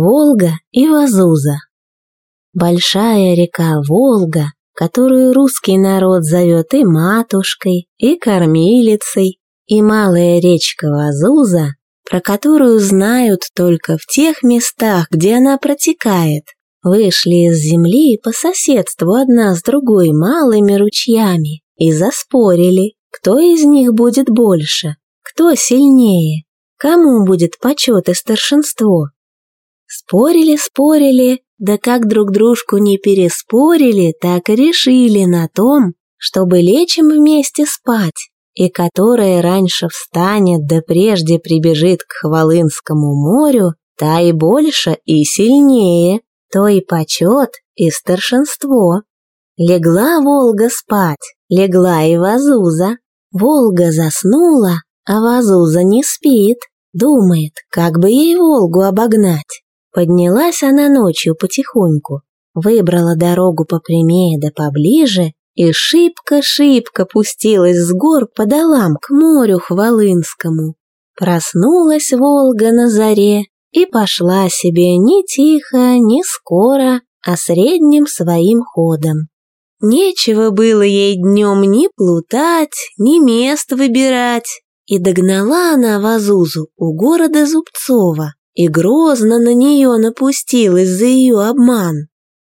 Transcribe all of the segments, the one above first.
Волга и Вазуза. Большая река Волга, которую русский народ зовет и матушкой, и кормилицей, и малая речка Вазуза, про которую знают только в тех местах, где она протекает, вышли из земли по соседству одна с другой малыми ручьями и заспорили, кто из них будет больше, кто сильнее, кому будет почет и старшинство. Спорили, спорили, да как друг дружку не переспорили, так и решили на том, чтобы лечь им вместе спать, и которая раньше встанет да прежде прибежит к Хвалынскому морю, та и больше, и сильнее, то и почет, и старшинство. Легла Волга спать, легла и Вазуза. Волга заснула, а Вазуза не спит, думает, как бы ей Волгу обогнать. Поднялась она ночью потихоньку, выбрала дорогу попрямее да поближе и шибко-шибко пустилась с гор по долам к морю Хвалынскому. Проснулась Волга на заре и пошла себе не тихо, не скоро, а средним своим ходом. Нечего было ей днем ни плутать, ни мест выбирать, и догнала она Вазузу у города Зубцова, и грозно на нее напустилась за ее обман.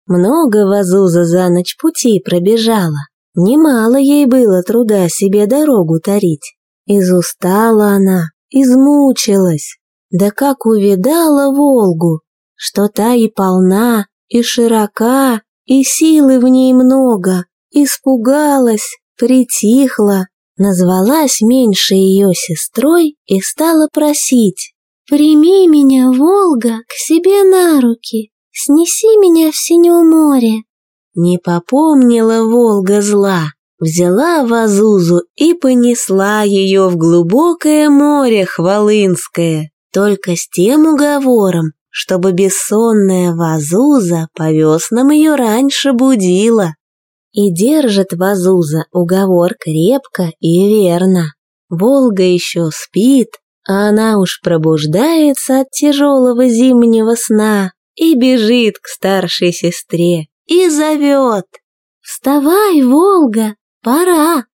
Много Вазуза за ночь пути пробежала, немало ей было труда себе дорогу тарить. Изустала она, измучилась, да как увидала Волгу, что та и полна, и широка, и силы в ней много, испугалась, притихла, назвалась меньше ее сестрой и стала просить Прими меня, Волга, к себе на руки, снеси меня в синее море. Не попомнила Волга зла, взяла Вазузу и понесла ее в глубокое море Хвалынское, только с тем уговором, чтобы бессонная Вазуза по веснам ее раньше будила. И держит Вазуза уговор крепко и верно. Волга еще спит, а она уж пробуждается от тяжелого зимнего сна и бежит к старшей сестре и зовет. «Вставай, Волга, пора!»